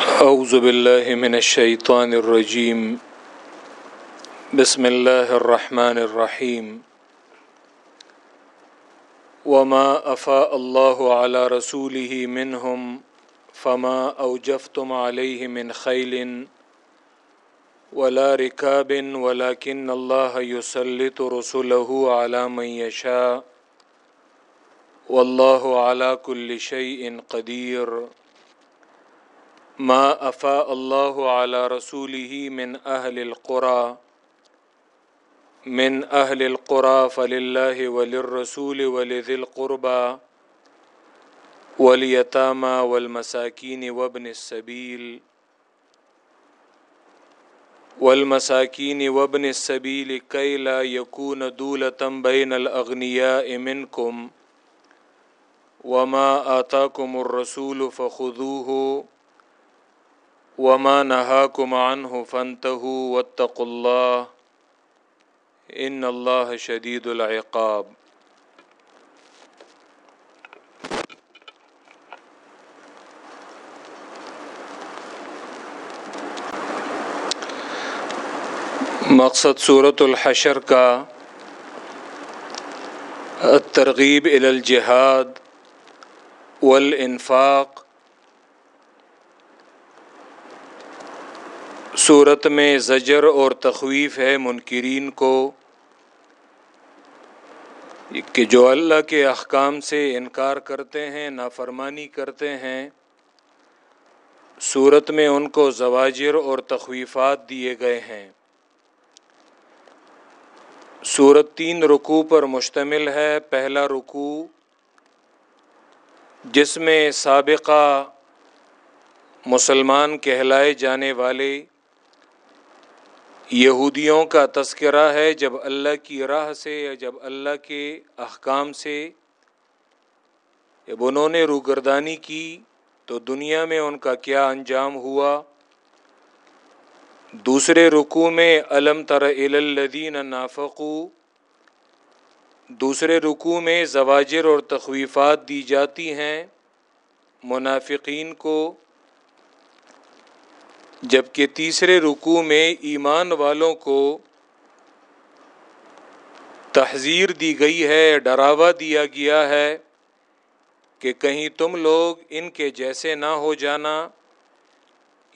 اعوذ باللہ من الشیطان الرجیم بسم اللہ الرحمن الرحیم وما افاء اللہ على رسوله منهم فما اوجفتم عليه من خیل ولا ركاب، ولكن الله يسلط رسله على من يشاء. والله على كل شيء قدير. ما افاء الله على رسوله من اهل القرى، من اهل القرى فلله وللرسول ولذي القربى، واليتامى والمساكين وابن السبيل، والمساكين وابن السبيل كي لا يكون دولة بين الأغنياء منكم، وما آتاكم الرسول فخذوه وما نهاكم عنه فانتهوا واتقوا الله ان الله شديد العقاب مقصد صورت الحشر کا الترغیب الى الجہاد والانفاق صورت میں زجر اور تخویف ہے منکرین کو، کہ جو اللہ کے احکام سے انکار کرتے ہیں، نافرمانی کرتے ہیں، صورت میں ان کو زواجر اور تخویفات دیے گئے ہیں۔ صورت تین رکوع پر مشتمل ہے۔ پہلا رکوع، جس میں سابقہ مسلمان کہلائے جانے والے یہودیوں کا تذکرہ ہے جب اللہ کی راہ سے یا جب اللہ کے احکام سے۔ جب انہوں نے روگردانی کی تو دنیا میں ان کا کیا انجام ہوا؟ دوسرے رکوع میں علم تر الدین نافقو۔ دوسرے رکوع میں زواجر اور تخویفات دی جاتی ہیں منافقین کو۔ جبکہ تیسرے رکوع میں ایمان والوں کو تحذیر دی گئی ہے، ڈراوا دیا گیا ہے کہ کہیں تم لوگ ان کے جیسے نہ ہو جانا،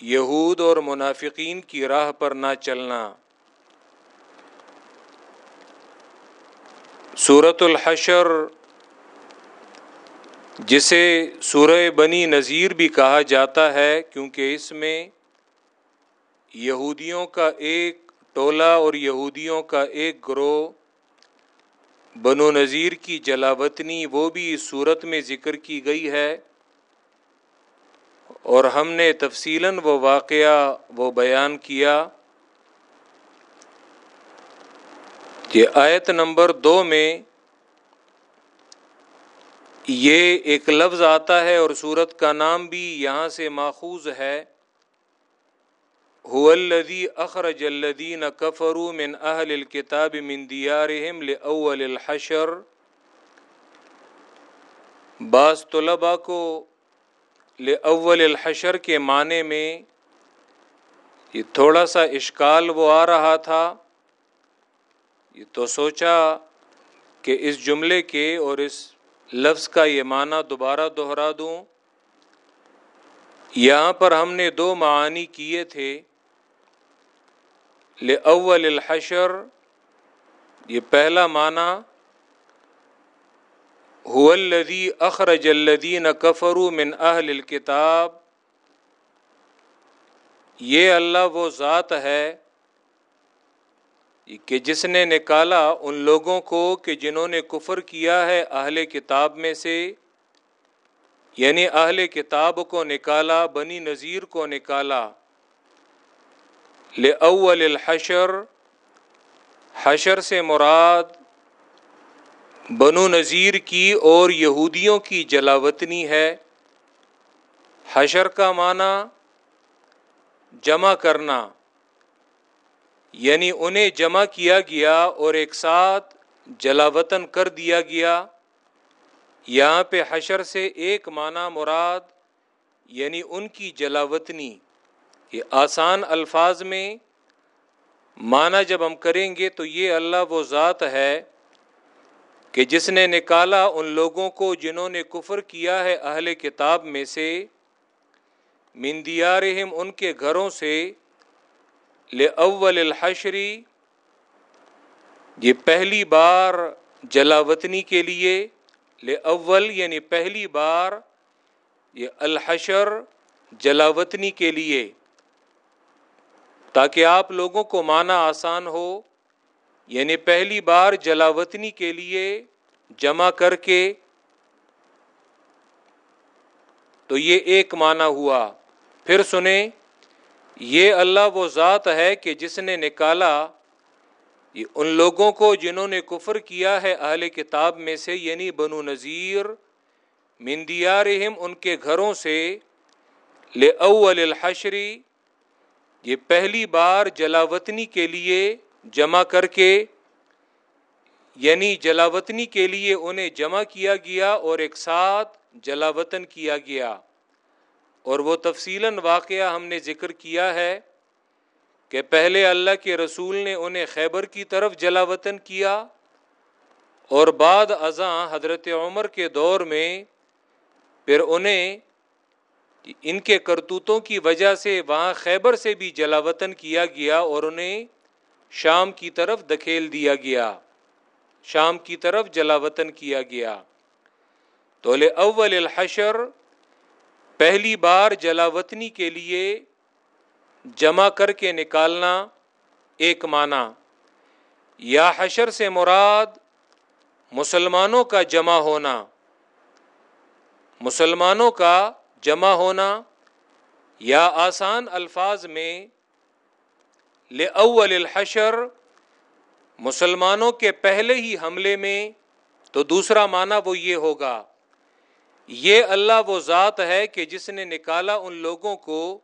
یہود اور منافقین کی راہ پر نہ چلنا۔ صورت الحشر، جسے سورہ بنی نذیر بھی کہا جاتا ہے، کیونکہ اس میں یہودیوں کا ایک ٹولہ اور یہودیوں کا ایک گروہ بنو نذیر کی جلاوطنی، وہ بھی اس صورت میں ذکر کی گئی ہے۔ اور ہم نے تفصیلاً وہ واقعہ وہ بیان کیا کہ آیت نمبر دو میں یہ ایک لفظ آتا ہے اور صورت کا نام بھی یہاں سے ماخوذ ہے۔ الذي اخرج الذين كفروا من اهل الكتاب من ديارهم لاول الحشر. بعض طلباء کو لاول الحشر کے معنی میں یہ تھوڑا سا اشکال وہ آ رہا تھا، یہ تو سوچا کہ اس جملے کے اور اس لفظ کا یہ معنی دوبارہ دہرا دوں۔ یہاں پر ہم نے دو معانی کیے تھے۔ اول الحشر، یہ پہلا معنی الذي اخرج الذين كفروا من اہل الكتاب۔ یہ اللہ وہ ذات ہے کہ جس نے نکالا ان لوگوں کو کہ جنہوں نے کفر کیا ہے اہل کتاب میں سے۔ یعنی اہل کتاب کو نکالا، بنی نذیر کو نکالا۔ اول الحشر، حشر سے مراد بنو نذیر کی اور یہودیوں کی جلاوطنی ہے۔ حشر کا معنی جمع کرنا یعنی انہیں جمع کیا گیا اور ایک ساتھ جلاوطن کر دیا گیا۔ یہاں پہ حشر سے ایک معنی مراد یعنی ان کی جلاوطنی۔ یہ آسان الفاظ میں معنی جب ہم کریں گے تو یہ اللہ وہ ذات ہے کہ جس نے نکالا ان لوگوں کو جنہوں نے کفر کیا ہے اہل کتاب میں سے مندیارہم ان کے گھروں سے لے اول الحشری یہ پہلی بار جلاوطنی کے لیے لے اول یعنی پہلی بار، یہ الحشر جلاوطنی کے لیے۔ تاکہ آپ لوگوں کو مانا آسان ہو یعنی پہلی بار جلاوطنی کے لیے جمع کر کے، تو یہ ایک معنی ہوا۔ پھر سنیں، یہ اللہ وہ ذات ہے کہ جس نے نکالا۔ ان لوگوں کو جنہوں نے کفر کیا ہے اہل کتاب میں سے یعنی بنو نذیر مندیارہم ان کے گھروں سے لے اول الحشری یہ پہلی بار جلاوطنی کے لیے جمع کر کے یعنی جلاوطنی کے لیے انہیں جمع کیا گیا اور ایک ساتھ جلاوطن کیا گیا۔ اور وہ تفصیل واقعہ ہم نے ذکر کیا ہے کہ پہلے اللہ کے رسول نے انہیں خیبر کی طرف جلا وطن کیا اور بعد ازاں حضرت عمر کے دور میں پھر انہیں ان کے کرتوتوں کی وجہ سے وہاں خیبر سے بھی جلا وطن کیا گیا اور انہیں شام کی طرف دکھیل دیا گیا۔ شام کی طرف جلا وطن کیا گیا۔ تو اول الحشر، پہلی بار جلا وطنی کے لیے جمع کر کے نکالنا ایک معنی۔ یا حشر سے مراد مسلمانوں کا جمع ہونا۔ مسلمانوں کا جمع ہونا یا آسان الفاظ میں لے اول الحشر، مسلمانوں کے پہلے ہی حملے میں، تو دوسرا معنی وہ یہ ہوگا، یہ اللہ وہ ذات ہے کہ جس نے نکالا ان لوگوں کو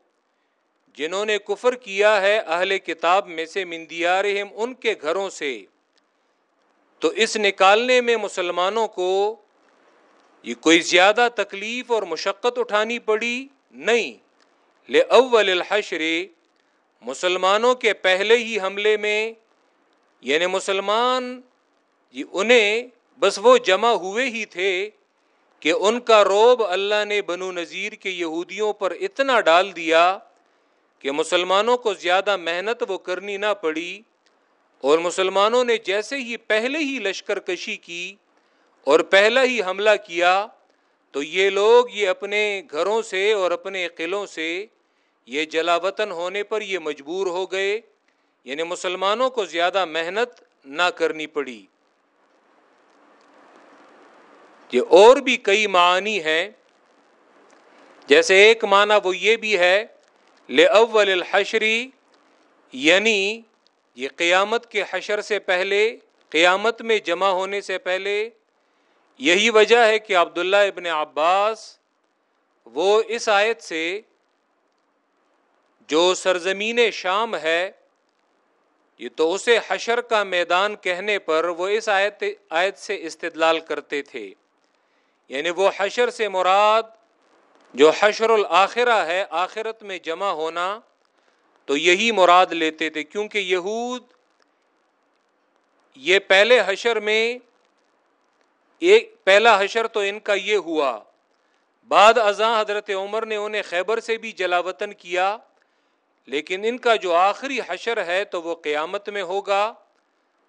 جنہوں نے کفر کیا ہے اہل کتاب میں سے مندیارہم ان کے گھروں سے۔ تو اس نکالنے میں مسلمانوں کو یہ کوئی زیادہ تکلیف اور مشقت اٹھانی پڑی نہیں۔ لے اول الحشر، مسلمانوں کے پہلے ہی حملے میں یعنی مسلمان، یہ انہیں بس وہ جمع ہوئے ہی تھے کہ ان کا روب اللہ نے بنو نذیر کے یہودیوں پر اتنا ڈال دیا کہ مسلمانوں کو زیادہ محنت وہ کرنی نہ پڑی اور مسلمانوں نے جیسے ہی پہلے ہی لشکر کشی کی اور پہلا ہی حملہ کیا تو یہ لوگ یہ اپنے گھروں سے اور اپنے قلعوں سے یہ جلا وطن ہونے پر یہ مجبور ہو گئے یعنی مسلمانوں کو زیادہ محنت نہ کرنی پڑی۔ یہ اور بھی کئی معنی ہیں۔ جیسے ایک معنی وہ یہ بھی ہے لے اول الحشری یعنی یہ قیامت کے حشر سے پہلے، قیامت میں جمع ہونے سے پہلے یہی وجہ ہے کہ عبداللہ ابن عباس وہ اس آیت سے جو سرزمین شام ہے، یہ تو اسے حشر کا میدان کہنے پر وہ اس آیت آیت سے استدلال کرتے تھے۔ یعنی وہ حشر سے مراد جو حشر الآخرہ ہے، آخرت میں جمع ہونا، تو یہی مراد لیتے تھے۔ کیونکہ یہود یہ پہلے حشر میں ایک پہلا حشر تو ان کا یہ ہوا۔ بعد ازاں حضرت عمر نے انہیں خیبر سے بھی جلاوطن کیا، لیکن ان کا جو آخری حشر ہے تو وہ قیامت میں ہوگا۔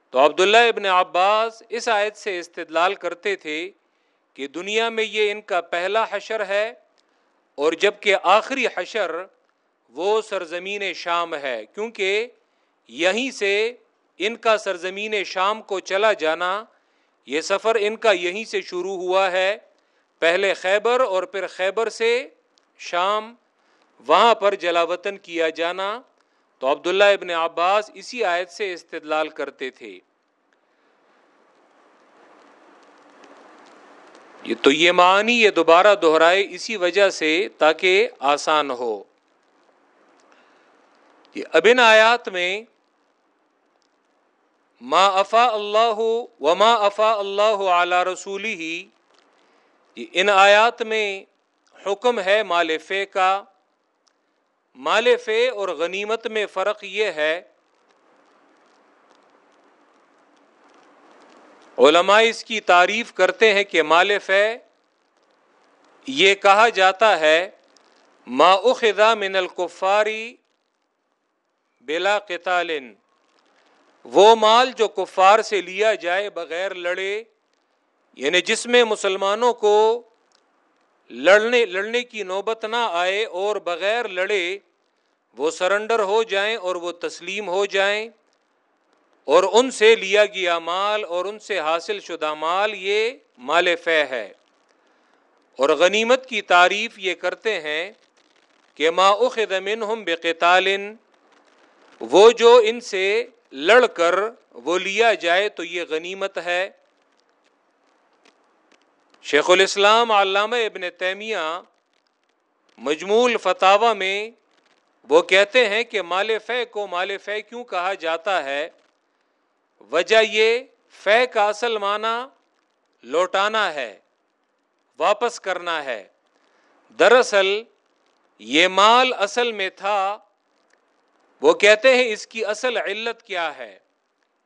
تو عبداللہ ابن عباس اس آیت سے استدلال کرتے تھے کہ دنیا میں یہ ان کا پہلا حشر ہے اور جبکہ آخری حشر وہ سرزمین شام ہے، کیونکہ یہیں سے ان کا سرزمین شام کو چلا جانا یہ سفر ان کا یہیں سے شروع ہوا ہے۔ پہلے خیبر اور پھر خیبر سے شام۔ وہاں پر جلاوطن کیا جانا۔ تو عبداللہ ابن عباس اسی آیت سے استدلال کرتے تھے۔ یہ تو یہ معنی یہ دوبارہ دہرائے اسی وجہ سے تاکہ آسان ہو۔ یہ ابن آیات میں ما افا اللہ و ما افا اللہ اعلی رسولی ہی ان آیات میں حکم ہے مال فے کا۔ مال فے اور غنیمت میں فرق یہ ہے، علماء اس کی تعریف کرتے ہیں کہ مال فے یہ کہا جاتا ہے، ما اخذا من الکفاری بلا قتال۔ وہ مال جو کفار سے لیا جائے بغیر لڑے یعنی جس میں مسلمانوں کو لڑنے لڑنے کی نوبت نہ آئے اور بغیر لڑے وہ سرنڈر ہو جائیں اور وہ تسلیم ہو جائیں اور ان سے لیا گیا مال اور ان سے حاصل شدہ مال یہ مال فہ ہے۔ اور غنیمت کی تعریف یہ کرتے ہیں کہ ما اخذ منہم بقتال، وہ جو ان سے لڑ کر وہ لیا جائے تو یہ غنیمت ہے۔ شیخ الاسلام علامہ ابن تیمیہ مجمول فتح میں وہ کہتے ہیں کہ مال فے کو مال فے کیوں کہا جاتا ہے؟ وجہ یہ فے کا اصل معنی لوٹانا ہے، واپس کرنا ہے۔ دراصل یہ مال اصل میں تھا وہ کہتے ہیں اس کی اصل علت کیا ہے؟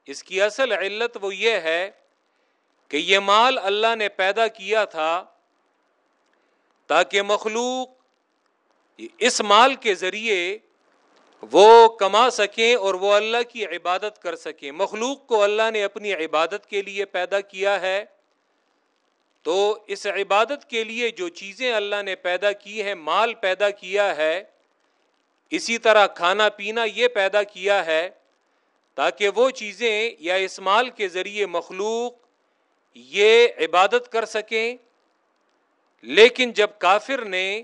اس کی اصل علت وہ یہ ہے کہ یہ مال اللہ نے پیدا کیا تھا تاکہ مخلوق اس مال کے ذریعے وہ کما سکیں اور وہ اللہ کی عبادت کر سکیں۔ مخلوق کو اللہ نے اپنی عبادت کے لیے پیدا کیا ہے۔ تو اس عبادت کے لیے جو چیزیں اللہ نے پیدا کی ہیں، مال پیدا کیا ہے اسی طرح کھانا پینا یہ پیدا کیا ہے تاکہ وہ چیزیں یا اس مال کے ذریعے مخلوق یہ عبادت کر سکیں۔ لیکن جب کافر نے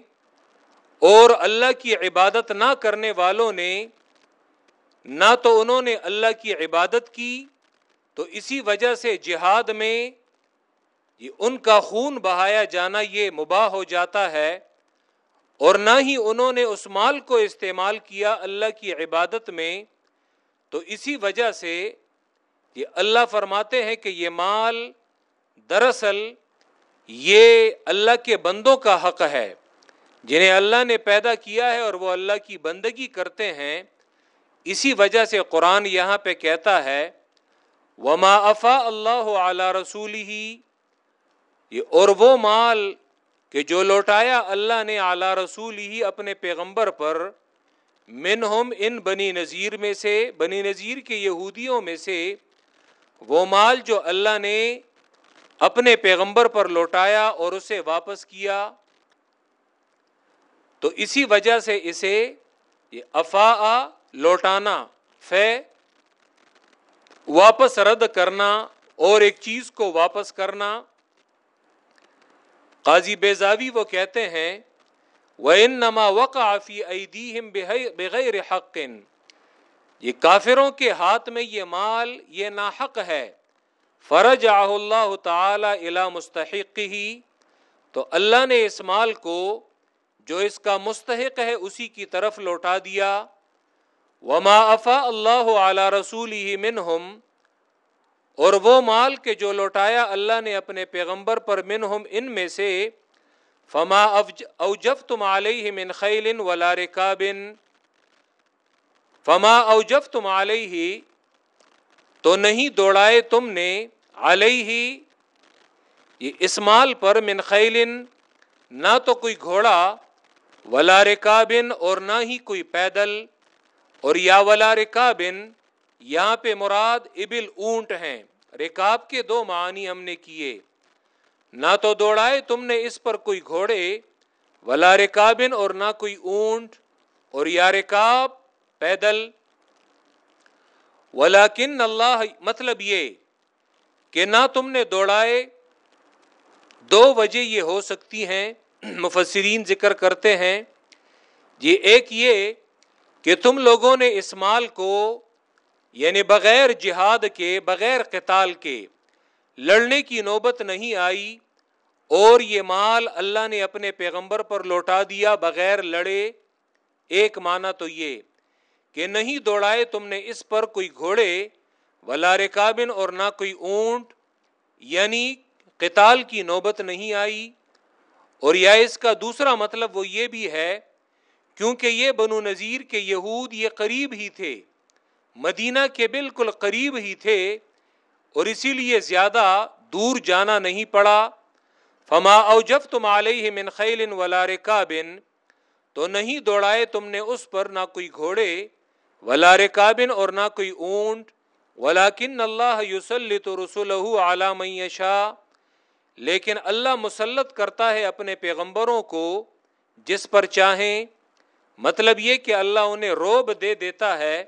اور اللہ کی عبادت نہ کرنے والوں نے نہ تو انہوں نے اللہ کی عبادت کی، تو اسی وجہ سے جہاد میں ان کا خون بہایا جانا یہ مباح ہو جاتا ہے۔ اور نہ ہی انہوں نے اس مال کو استعمال کیا اللہ کی عبادت میں، تو اسی وجہ سے یہ اللہ فرماتے ہیں کہ یہ مال دراصل یہ اللہ کے بندوں کا حق ہے، جنہیں اللہ نے پیدا کیا ہے اور وہ اللہ کی بندگی کرتے ہیں۔ اسی وجہ سے قرآن یہاں پہ کہتا ہے، وما افا اللہ اعلی رسول ہی اور وہ مال کہ جو لوٹایا اللہ نے اعلی رسول ہی اپنے پیغمبر پر، منہم ان بنی نذیر میں سے، بنی نذیر کے یہودیوں میں سے، وہ مال جو اللہ نے اپنے پیغمبر پر لوٹایا اور اسے واپس کیا، تو اسی وجہ سے اسے یہ افا لوٹانا، فے، واپس رد کرنا اور ایک چیز کو واپس کرنا قاضی بیزاوی وہ کہتے ہیں وہ ان نما وقافی بغیر حق۔ یہ کافروں کے ہاتھ میں یہ مال، یہ ناحق ہے۔ فرج اللہ تعالی الا مستحق ہی تو اللہ نے اس مال کو، جو اس کا مستحق ہے، اسی کی طرف لوٹا دیا۔ وما افا اللہ اعلی رسول ہی منہم اور وہ مال کے جو لوٹایا اللہ نے اپنے پیغمبر پر منہم ان میں سے، فما اوجف تم علیہ من خیل ولا رکابن فما اوجف تم علیہ، تو نہیں دوڑائے تم نے علیہ۔ یہ اسمال پر من خیلن نہ تو کوئی گھوڑا ولا رکابن اور نہ ہی کوئی پیدل۔ اور یا ولا رکابن یہاں پہ مراد ابل اونٹ ہیں۔ رکاب کے دو معنی ہم نے کیے۔ نہ تو دوڑائے تم نے اس پر کوئی گھوڑے، ولا رکابن اور نہ کوئی اونٹ، اور یا رکاب، پیدل۔ ولاکن اللہ مطلب یہ کہ نہ تم نے دوڑائے، دو وجہ یہ ہو سکتی ہیں۔ مفسرین ذکر کرتے ہیں۔ یہ جی ایک یہ کہ تم لوگوں نے اس مال کو یعنی بغیر جہاد کے، بغیر قتال کے لڑنے کی نوبت نہیں آئی اور یہ مال اللہ نے اپنے پیغمبر پر لوٹا دیا، بغیر لڑے۔ ایک معنی تو یہ کہ نہیں دوڑائے تم نے اس پر کوئی گھوڑے، ولا رکابن اور نہ کوئی اونٹ یعنی قتال کی نوبت نہیں آئی۔ اور یا اس کا دوسرا مطلب وہ یہ بھی ہے، کیونکہ یہ بنو نذیر کے یہود یہ قریب ہی تھے۔ مدینہ کے بالکل قریب ہی تھے اور اسی لیے زیادہ دور جانا نہیں پڑا۔ فما او جب تم علیہ من خیل ولا رکابن تو نہیں دوڑائے تم نے اس پر نہ کوئی گھوڑے ولا رکابن اور نہ کوئی اونٹ۔ ولاکن اللہ یوسلط رسول عالم شاہ لیکن اللہ مسلط کرتا ہے اپنے پیغمبروں کو جس پر چاہیں۔ مطلب یہ کہ اللہ انہیں روب دے دیتا ہے۔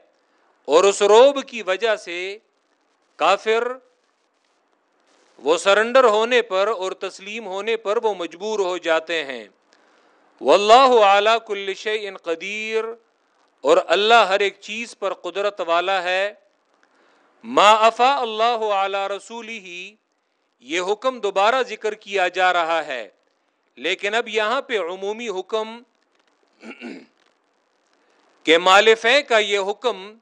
اور اس روب کی وجہ سے کافر وہ سرنڈر ہونے پر اور تسلیم ہونے پر وہ مجبور ہو جاتے ہیں۔ واللہ اعلیٰ کل ان قدیر، اور اللہ ہر ایک چیز پر قدرت والا ہے۔ ما افا اللہ اعلی رسول ہی یہ حکم دوبارہ ذکر کیا جا رہا ہے۔ لیکن اب یہاں پہ عمومی حکم کہ مالف کا یہ حکم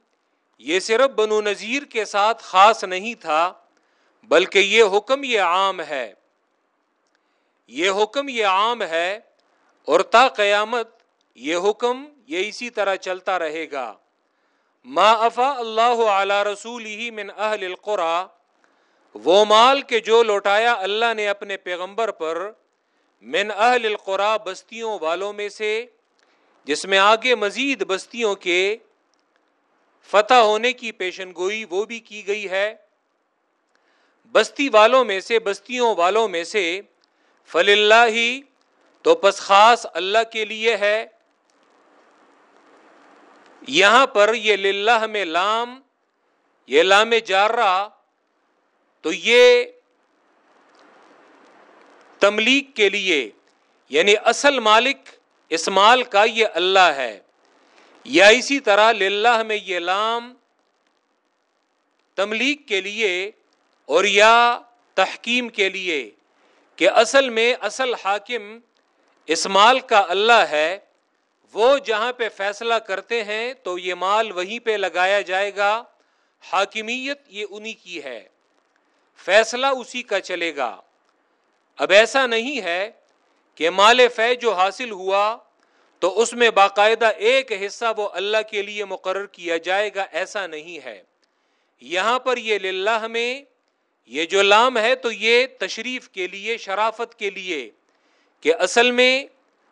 یہ صرف بنو نذیر کے ساتھ خاص نہیں تھا، بلکہ یہ حکم یہ عام ہے۔ یہ حکم یہ عام ہے اور تا قیامت یہ حکم یہ اسی طرح چلتا رہے گا۔ ما افا اللہ اعلی رسول ہی من اہل القرا وہ مال کے جو لوٹایا اللہ نے اپنے پیغمبر پر من اہل القرا بستیوں والوں میں سے، جس میں آگے مزید بستیوں کے فتح ہونے کی پیشن گوئی وہ بھی کی گئی ہے۔ بستی والوں میں سے، بستیوں والوں میں سے فل اللہ ہی تو پس خاص اللہ کے لیے ہے۔ یہاں پر یہ للہ میں لام، یہ لام جارہ، تو یہ تملیغ کے لیے یعنی اصل مالک اس مال کا یہ اللہ ہے۔ یا اسی طرح للہ میں یہ لام تملیغ کے لیے اور یا تحکیم کے لیے کہ اصل میں اصل حاکم اس مال کا اللہ ہے، وہ جہاں پہ فیصلہ کرتے ہیں تو یہ مال وہیں پہ لگایا جائے گا۔ حاکمیت یہ انہی کی ہے۔ فیصلہ اسی کا چلے گا۔ اب ایسا نہیں ہے کہ مال فی جو حاصل ہوا تو اس میں باقاعدہ ایک حصہ وہ اللہ کے لیے مقرر کیا جائے گا، ایسا نہیں ہے۔ یہاں پر یہ للہ میں، یہ جو لام ہے تو یہ تشریف کے لیے، شرافت کے لیے کہ اصل میں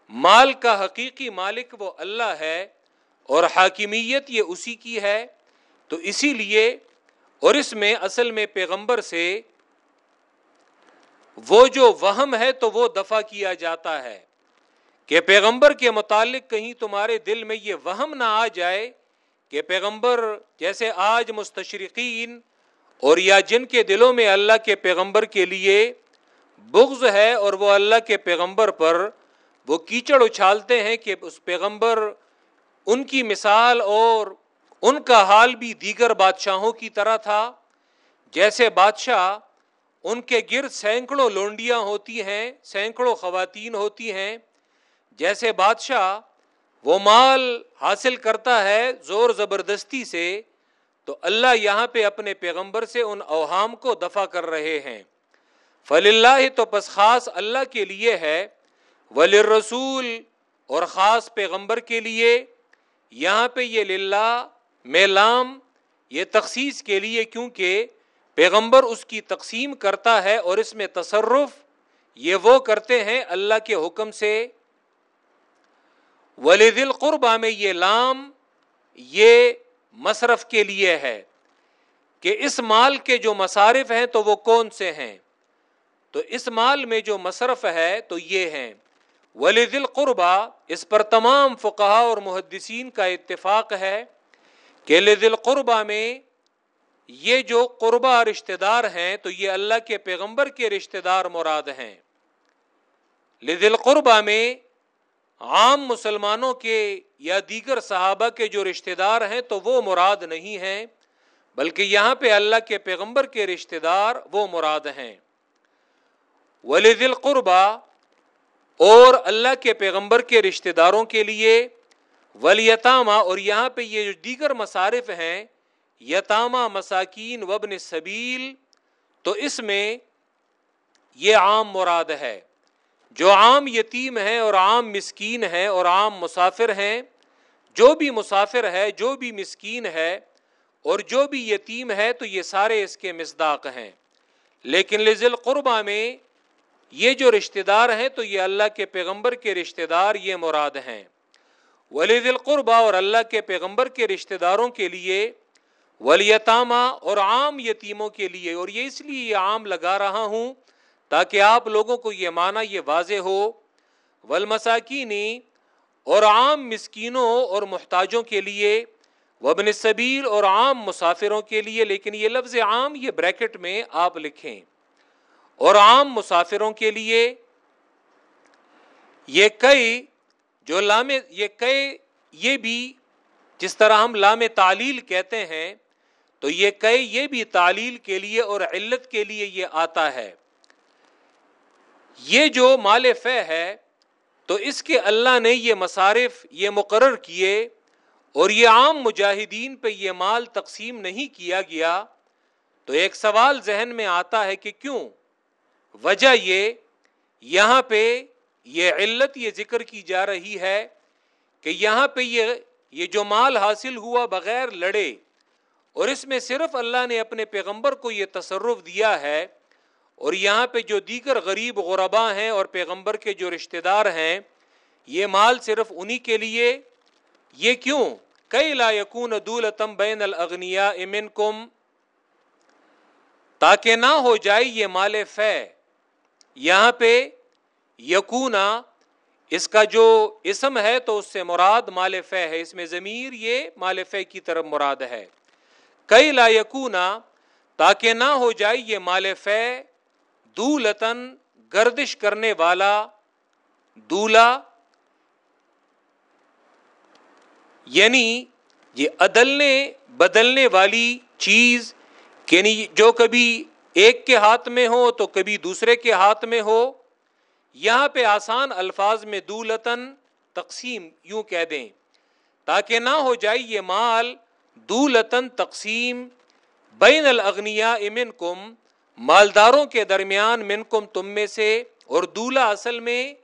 مال کا حقیقی مالک وہ اللہ ہے اور حاکمیت یہ اسی کی ہے۔ تو اسی لیے اور اس میں اصل میں پیغمبر سے وہ جو وہم ہے تو وہ دفع کیا جاتا ہے۔ کہ پیغمبر کے متعلق کہیں تمہارے دل میں یہ وہم نہ آ جائے کہ پیغمبر جیسے آج مستشرقین اور یا جن کے دلوں میں اللہ کے پیغمبر کے لیے بغض ہے اور وہ اللہ کے پیغمبر پر وہ کیچڑ اچھالتے ہیں کہ اس پیغمبر ان کی مثال اور ان کا حال بھی دیگر بادشاہوں کی طرح تھا۔ جیسے بادشاہ ان کے گرد سینکڑوں لونڈیاں ہوتی ہیں، سینکڑوں خواتین ہوتی ہیں جیسے بادشاہ وہ مال حاصل کرتا ہے زور زبردستی سے، تو اللہ یہاں پہ اپنے پیغمبر سے ان اوہام کو دفع کر رہے ہیں۔ فل اللہ تو پس خاص اللہ کے لیے ہے ولی رسول اور خاص پیغمبر کے لیے۔ یہاں پہ یہ للہ میلام یہ تخصیص کے لیے کیونکہ پیغمبر اس کی تقسیم کرتا ہے اور اس میں تصرف، یہ وہ کرتے ہیں اللہ کے حکم سے۔ ولی دل میں یہ لام یہ مصرف کے لیے ہے کہ اس مال کے جو مصارف ہیں تو وہ کون سے ہیں؟ تو اس مال میں جو مصرف ہے تو یہ ہیں۔ ولی دل اس پر تمام فقہ اور محدثین کا اتفاق ہے کہ دل قربا میں یہ جو قربا رشتہ دار ہیں تو یہ اللہ کے پیغمبر کے رشتہ دار مراد ہیں۔ لدل قربا میں عام مسلمانوں کے یا دیگر صحابہ کے جو رشتہ دار ہیں تو وہ مراد نہیں ہیں، بلکہ یہاں پہ اللہ کے پیغمبر کے رشتہ دار وہ مراد ہیں۔ ولید قربا اور اللہ کے پیغمبر کے رشتہ داروں کے لیے۔ ولیتامہ اور یہاں پہ یہ جو دیگر مصارف ہیں یتامہ مساکین وبن سبیل، تو اس میں یہ عام مراد ہے۔ جو عام یتیم ہیں اور عام مسکین ہیں اور عام مسافر ہیں، جو بھی مسافر ہے، جو بھی مسکین ہے اور جو بھی یتیم ہے تو یہ سارے اس کے مزداق ہیں۔ لیکن لزل قربا میں یہ جو رشتہ دار ہیں تو یہ اللہ کے پیغمبر کے رشتہ دار یہ مراد ہیں۔ ولی دل قربا اور اللہ کے پیغمبر کے رشتہ داروں کے لیے، ولیتامہ اور عام یتیموں کے لیے، اور یہ اس لیے یہ عام لگا رہا ہوں تاکہ آپ لوگوں کو یہ مانا یہ واضح ہو ولمساکینی اور عام مسکینوں اور محتاجوں کے لیے وبن صبیر اور عام مسافروں کے لیے، لیکن یہ لفظ عام یہ بریکٹ میں آپ لکھیں۔ اور عام مسافروں کے لیے، یہ کئی جو لام، یہ کئی، یہ بھی جس طرح ہم لام تعلیل کہتے ہیں، تو یہ کئی، یہ بھی تعلیل کے لیے اور علت کے لیے یہ آتا ہے۔ یہ جو مال فہ ہے، تو اس کے اللہ نے یہ مصارف، یہ مقرر کیے اور یہ عام مجاہدین پہ یہ مال تقسیم نہیں کیا گیا۔ تو ایک سوال ذہن میں آتا ہے کہ کیوں؟ وجہ یہ، یہاں پہ یہ علت، یہ ذکر کی جا رہی ہے کہ یہاں پہ یہ یہ جو مال حاصل ہوا بغیر لڑے، اور اس میں صرف اللہ نے اپنے پیغمبر کو یہ تصرف دیا ہے اور یہاں پہ جو دیگر غریب غربا ہیں اور پیغمبر کے جو رشتہ دار ہیں، یہ مال صرف انہی کے لیے؟ یہ کیوں؟ کئی لا یقون دولتم بین الغنیا امن کم تاکہ نہ ہو جائے یہ مال فہ یہاں پہ یقونا اس کا جو اسم ہے تو اس سے مراد مال فہ ہے۔ اس میں ضمیر یہ مال فہ کی طرف مراد ہے۔ کئی لا یقونا تاکہ نہ ہو جائے یہ مال فہ دولتن گردش کرنے والا دولا یعنی یہ عدلنے، بدلنے والی چیز یعنی جو کبھی ایک کے ہاتھ میں ہو تو کبھی دوسرے کے ہاتھ میں ہو، یہاں پہ آسان الفاظ میں دولتن تقسیم یوں کہہ دیں، تاکہ نہ ہو جائے یہ مال دولتن تقسیم بین الاغنیا امن کم مالداروں کے درمیان من کم تم میں سے اور دولا اصل میں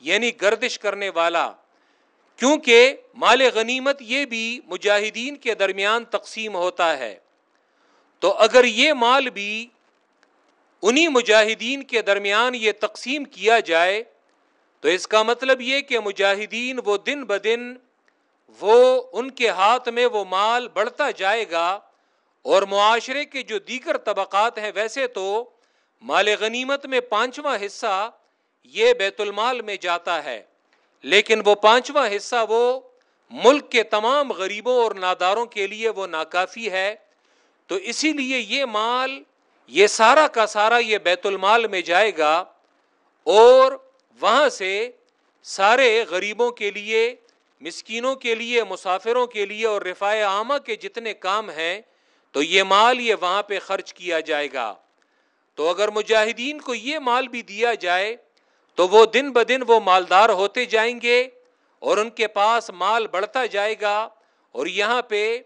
یعنی گردش کرنے والا، کیونکہ مال غنیمت یہ بھی مجاہدین کے درمیان تقسیم ہوتا ہے۔ تو اگر یہ مال بھی انہی مجاہدین کے درمیان یہ تقسیم کیا جائے، تو اس کا مطلب یہ کہ مجاہدین وہ دن بدن وہ ان کے ہاتھ میں وہ مال بڑھتا جائے گا اور معاشرے کے جو دیگر طبقات ہیں، ویسے تو مال غنیمت میں پانچواں حصہ یہ بیت المال میں جاتا ہے، لیکن وہ پانچواں حصہ وہ ملک کے تمام غریبوں اور ناداروں کے لیے وہ ناکافی ہے۔ تو اسی لیے یہ مال، یہ سارا کا سارا یہ بیت المال میں جائے گا اور وہاں سے سارے غریبوں کے لیے، مسکینوں کے لیے، مسافروں کے لیے اور رفاع عامہ کے جتنے کام ہیں تو یہ مال یہ وہاں پہ خرچ کیا جائے گا۔ تو اگر مجاہدین کو یہ مال بھی دیا جائے، تو وہ دن بدن وہ مالدار ہوتے جائیں گے اور ان کے پاس مال بڑھتا جائے گا۔ اور یہاں پہ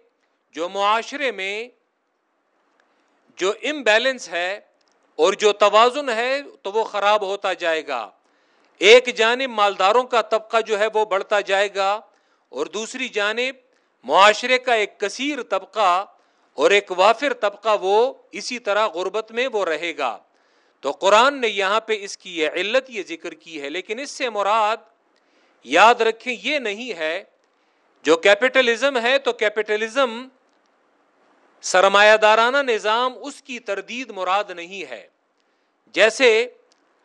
جو معاشرے میں جو امبیلنس ہے اور جو توازن ہے، تو وہ خراب ہوتا جائے گا۔ ایک جانب مالداروں کا طبقہ جو ہے وہ بڑھتا جائے گا اور دوسری جانب معاشرے کا ایک کثیر طبقہ اور ایک وافر طبقہ وہ اسی طرح غربت میں وہ رہے گا۔ تو قرآن نے یہاں پہ اس کی یہ علت یہ ذکر کی ہے، لیکن اس سے مراد یاد رکھیں یہ نہیں ہے، جو کیپٹلزم ہے تو کیپٹلزم سرمایہ دارانہ نظام اس کی تردید مراد نہیں ہے۔ جیسے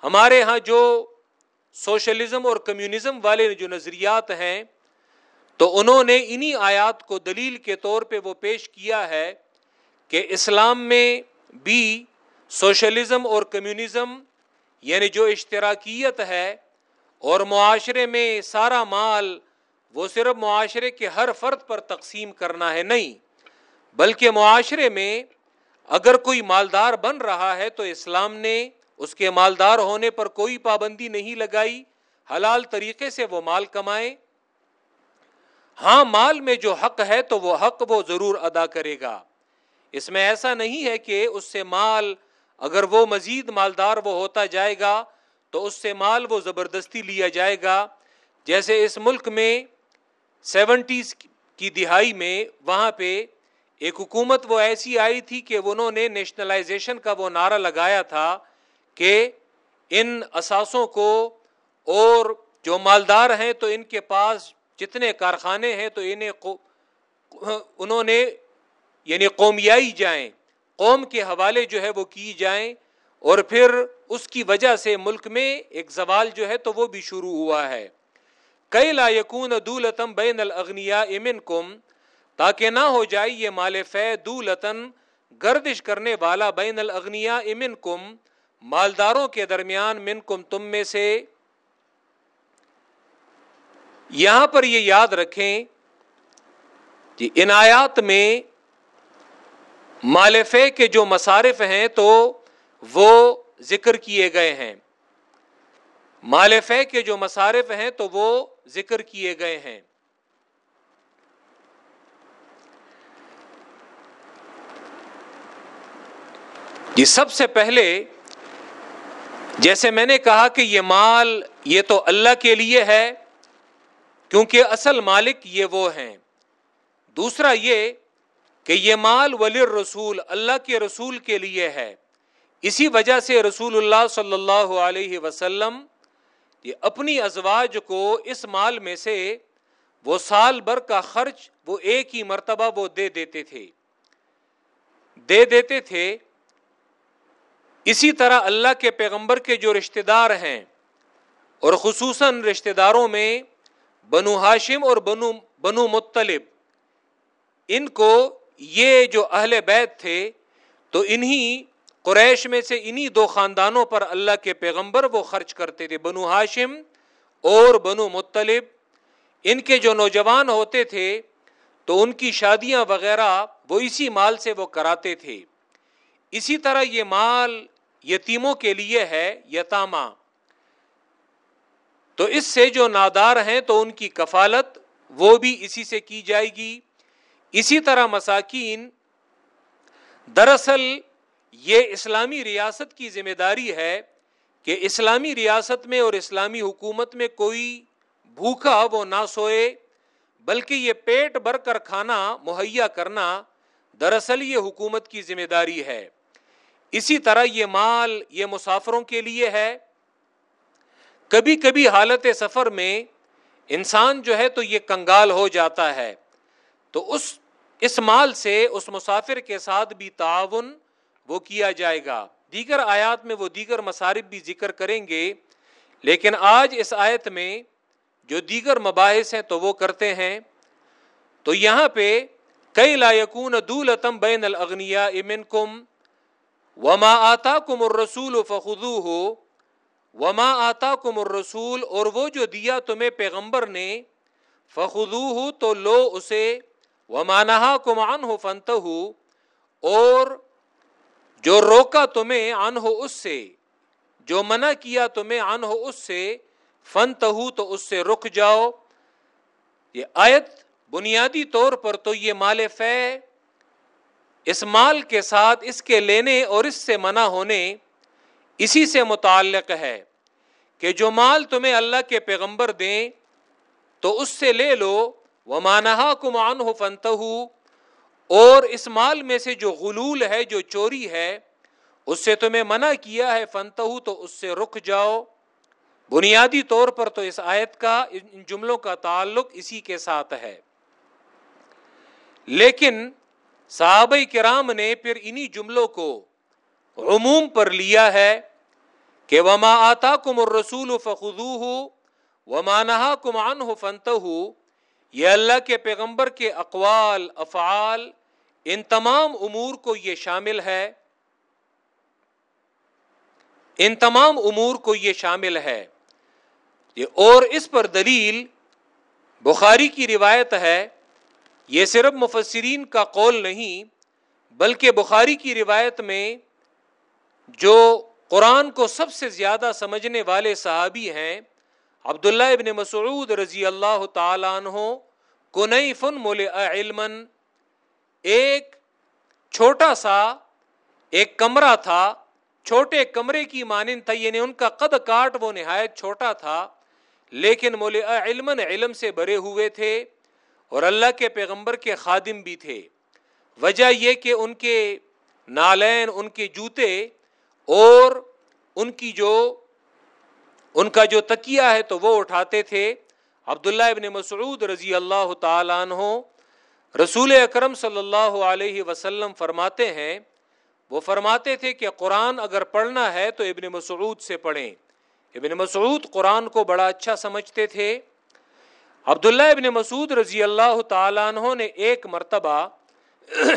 ہمارے ہاں جو سوشلزم اور کمیونزم والے جو نظریات ہیں، تو انہوں نے انہی آیات کو دلیل کے طور پہ وہ پیش کیا ہے کہ اسلام میں بھی سوشلزم اور کمیونزم یعنی جو اشتراکیت ہے اور معاشرے میں سارا مال وہ صرف معاشرے کے ہر فرد پر تقسیم کرنا ہے نہیں، بلکہ معاشرے میں اگر کوئی مالدار بن رہا ہے تو اسلام نے اس کے مالدار ہونے پر کوئی پابندی نہیں لگائی، حلال طریقے سے وہ مال کمائے۔ ہاں مال میں جو حق ہے تو وہ حق وہ ضرور ادا کرے گا۔ اس میں ایسا نہیں ہے کہ اس سے مال اگر وہ مزید مالدار وہ ہوتا جائے گا تو اس سے مال وہ زبردستی لیا جائے گا۔ جیسے اس ملک میں سیونٹیز کی دہائی میں وہاں پہ ایک حکومت وہ ایسی آئی تھی کہ انہوں نے نیشنلائزیشن کا وہ نعرہ لگایا تھا کہ ان اثاثوں کو اور جو مالدار ہیں تو ان کے پاس جتنے کارخانے ہیں تو انہیں انہوں نے یعنی قومیائی جائیں، قوم کے حوالے جو ہے وہ کی جائیں اور پھر اس کی وجہ سے ملک میں ایک زوال جو ہے تو وہ بھی شروع ہوا ہے۔ کئی لا یقون دولتم بین الغنیا امن کم تاکہ نہ ہو جائے یہ مال فی دولتن گردش کرنے والا بین الغنیا امن کم مالداروں کے درمیان من کم تم میں سے۔ یہاں پر یہ یاد رکھیں کہ آیات میں مالفے کے جو مصارف ہیں تو وہ ذکر کیے گئے ہیں۔ مالفے کے جو مصارف ہیں تو وہ ذکر کیے گئے ہیں۔ جی سب سے پہلے جیسے میں نے کہا کہ یہ مال یہ تو اللہ کے لیے ہے، کیونکہ اصل مالک یہ وہ ہیں۔ دوسرا یہ کہ یہ مال ولی رسول اللہ کے رسول کے لیے ہے۔ اسی وجہ سے رسول اللہ صلی اللہ علیہ وسلم یہ اپنی ازواج کو اس مال میں سے وہ سال بھر کا خرچ وہ ایک ہی مرتبہ وہ دے دیتے تھے۔ دے دیتے تھے۔ اسی طرح اللہ کے پیغمبر کے جو رشتہ دار ہیں اور خصوصاً رشتہ داروں میں بنو ہاشم اور بنو بنو مطلب ان کو یہ جو اہل بیت تھے، تو انہی قریش میں سے انہی دو خاندانوں پر اللہ کے پیغمبر وہ خرچ کرتے تھے، بنو ہاشم اور بنو مطلب۔ ان کے جو نوجوان ہوتے تھے، تو ان کی شادیاں وغیرہ وہ اسی مال سے وہ کراتے تھے۔ اسی طرح یہ مال یتیموں کے لیے ہے، یتامہ۔ تو اس سے جو نادار ہیں، تو ان کی کفالت وہ بھی اسی سے کی جائے گی۔ اسی طرح مساکین، دراصل یہ اسلامی ریاست کی ذمہ داری ہے کہ اسلامی ریاست میں اور اسلامی حکومت میں کوئی بھوکا وہ نہ سوئے، بلکہ یہ پیٹ بھر کر کھانا، مہیا کرنا دراصل یہ حکومت کی ذمہ داری ہے۔ اسی طرح یہ مال، یہ مسافروں کے لیے ہے۔ کبھی کبھی حالت سفر میں انسان جو ہے تو یہ کنگال ہو جاتا ہے۔ تو اس اس مال سے اس مسافر کے ساتھ بھی تعاون وہ کیا جائے گا۔ دیگر آیات میں وہ دیگر مصارف بھی ذکر کریں گے، لیکن آج اس آیت میں جو دیگر مباحث ہیں تو وہ کرتے ہیں۔ تو یہاں پہ کئی لا دولتم بین الغنیا امن کم وما آتا کم الرسول فخو ہو وما آتا کم رسول اور وہ جو دیا تمہیں پیغمبر نے فخو ہو تو لو اسے وما نہا کمان ہو فنت ہو اور جو روکا تمہیں ان ہو اس سے، جو منع کیا تمہیں ان ہو اس سے فنت ہو تو اس سے رک جاؤ۔ یہ آیت بنیادی طور پر تو یہ مال فے، اس مال کے ساتھ اس کے لینے اور اس سے منع ہونے، اسی سے متعلق ہے کہ جو مال تمہیں اللہ کے پیغمبر دیں تو اس سے لے لو۔ وہ مانہا کمان ہو فنت اور اس مال میں سے جو غلول ہے، جو چوری ہے، اس سے تمہیں منع کیا ہے فنت تو اس سے رک جاؤ۔ بنیادی طور پر تو اس آیت کا، ان جملوں کا تعلق اسی کے ساتھ ہے۔ لیکن صحابہ کرام نے پھر انہی جملوں کو عموم پر لیا ہے کہ وما آتا کم رسول فخو ہو وما نہا کمان ہو فنت ہو یہ اللہ کے پیغمبر کے اقوال، افعال، ان تمام امور کو یہ شامل ہے۔ ان تمام امور کو یہ شامل ہے۔ اور اس پر دلیل بخاری کی روایت ہے۔ یہ صرف مفسرین کا قول نہیں، بلکہ بخاری کی روایت میں جو قرآن کو سب سے زیادہ سمجھنے والے صحابی ہیں عبداللہ ابن مسعود رضی اللہ تعالیٰ عنہ کنئی فن مول علم ایک چھوٹا سا ایک کمرہ تھا، چھوٹے کمرے کی مانند تھا یعنی ان کا قد کاٹ وہ نہایت چھوٹا تھا، لیکن مول علم علم سے بھرے ہوئے تھے اور اللہ کے پیغمبر کے خادم بھی تھے۔ وجہ یہ کہ ان کے نالین، ان کے جوتے اور ان کی جو ان کا جو تکیا ہے تو وہ اٹھاتے تھے عبداللہ ابن مسعود رضی اللہ تعالیٰ عنہ۔ رسول اکرم صلی اللہ علیہ وسلم فرماتے ہیں، وہ فرماتے تھے کہ قرآن اگر پڑھنا ہے تو ابن مسعود سے پڑھیں۔ ابن مسعود قرآن کو بڑا اچھا سمجھتے تھے۔ عبداللہ ابن مسعود رضی اللہ تعالیٰ عنہ نے ایک مرتبہ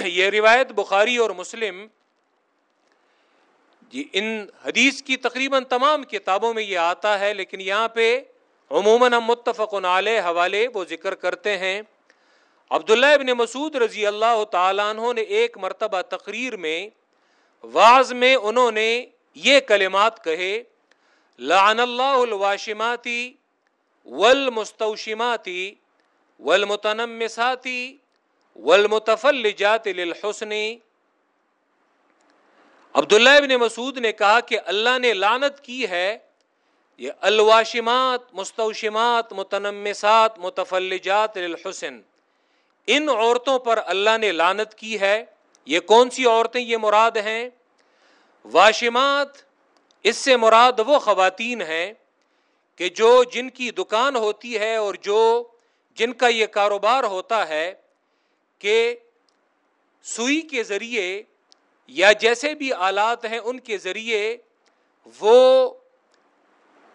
یہ روایت بخاری اور مسلم جی ان حدیث کی تقریباً تمام کتابوں میں یہ آتا ہے، لیکن یہاں پہ عموماً ہم متفق علیہ حوالے وہ ذکر کرتے ہیں۔ عبداللہ ابن مسعود رضی اللہ تعالیٰ عنہ نے ایک مرتبہ تقریر میں واز میں انہوں نے یہ کلمات کہے، لعن اللہ الواشماتی والمستوشماتی والمتنمساتی والمتفلجات للحسن عبداللہ ابن مسعود نے کہا کہ اللہ نے لانت کی ہے یہ الواشمات، مستوشمات، متنمسات، متفلجات للحسن۔ ان عورتوں پر اللہ نے لانت کی ہے۔ یہ کون سی عورتیں یہ مراد ہیں؟ واشمات، اس سے مراد وہ خواتین ہیں کہ جو جن کی دکان ہوتی ہے اور جو جن کا یہ کاروبار ہوتا ہے کہ سوئی کے ذریعے یا جیسے بھی آلات ہیں ان کے ذریعے وہ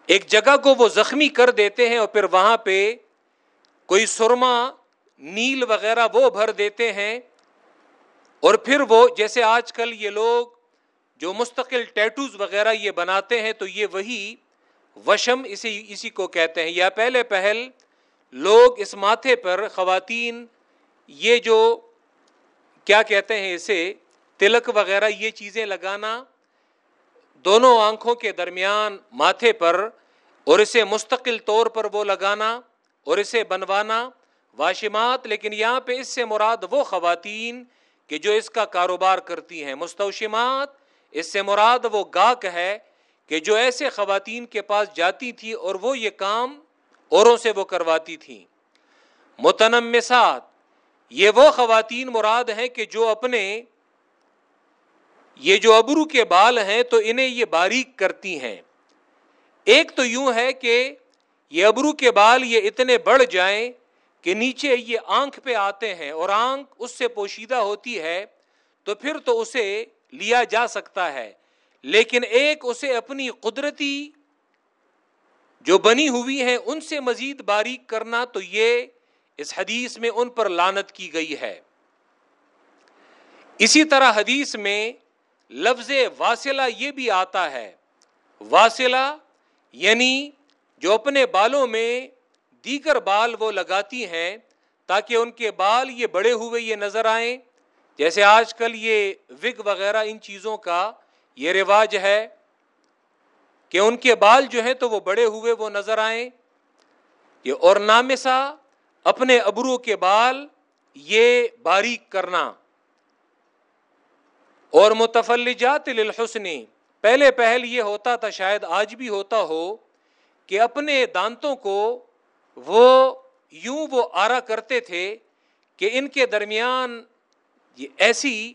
ایک جگہ کو وہ زخمی کر دیتے ہیں اور پھر وہاں پہ کوئی سرما، نیل وغیرہ وہ بھر دیتے ہیں اور پھر وہ جیسے آج کل یہ لوگ جو مستقل ٹیٹوز وغیرہ یہ بناتے ہیں تو یہ وہی وشم اسی اسی کو کہتے ہیں یا پہلے پہل لوگ اس ماتھے پر خواتین یہ جو کیا کہتے ہیں اسے تلک وغیرہ یہ چیزیں لگانا دونوں آنکھوں کے درمیان ماتھے پر اور اسے مستقل طور پر وہ لگانا اور اسے بنوانا واشمات، لیکن یہاں پہ اس سے مراد وہ خواتین کہ جو اس کا کاروبار کرتی ہیں۔ مستوشمات، اس سے مراد وہ گاہک ہے کہ جو ایسے خواتین کے پاس جاتی تھی اور وہ یہ کام اوروں سے وہ کرواتی تھی۔ متنمسات، یہ وہ خواتین مراد ہیں کہ جو اپنے یہ جو ابرو کے بال ہیں تو انہیں یہ باریک کرتی ہیں۔ ایک تو یوں ہے کہ یہ ابرو کے بال یہ اتنے بڑھ جائیں کہ نیچے یہ آنکھ پہ آتے ہیں اور آنکھ اس سے پوشیدہ ہوتی ہے تو پھر تو اسے لیا جا سکتا ہے۔ لیکن ایک اسے اپنی قدرتی جو بنی ہوئی ہیں ان سے مزید باریک کرنا تو یہ اس حدیث میں ان پر لانت کی گئی ہے۔ اسی طرح حدیث میں لفظ واصلہ یہ بھی آتا ہے۔ واصلہ یعنی جو اپنے بالوں میں دیگر بال وہ لگاتی ہیں تاکہ ان کے بال یہ بڑے ہوئے یہ نظر آئیں۔ جیسے آج کل یہ وگ وغیرہ ان چیزوں کا یہ رواج ہے کہ ان کے بال جو ہیں تو وہ بڑے ہوئے وہ نظر آئیں۔ یہ اور نامسا اپنے ابرو کے بال یہ باریک کرنا۔ اور متفلجات للحسن۔ پہلے پہل یہ ہوتا تھا، شاید آج بھی ہوتا ہو، کہ اپنے دانتوں کو وہ یوں وہ آرا کرتے تھے کہ ان کے درمیان یہ ایسی،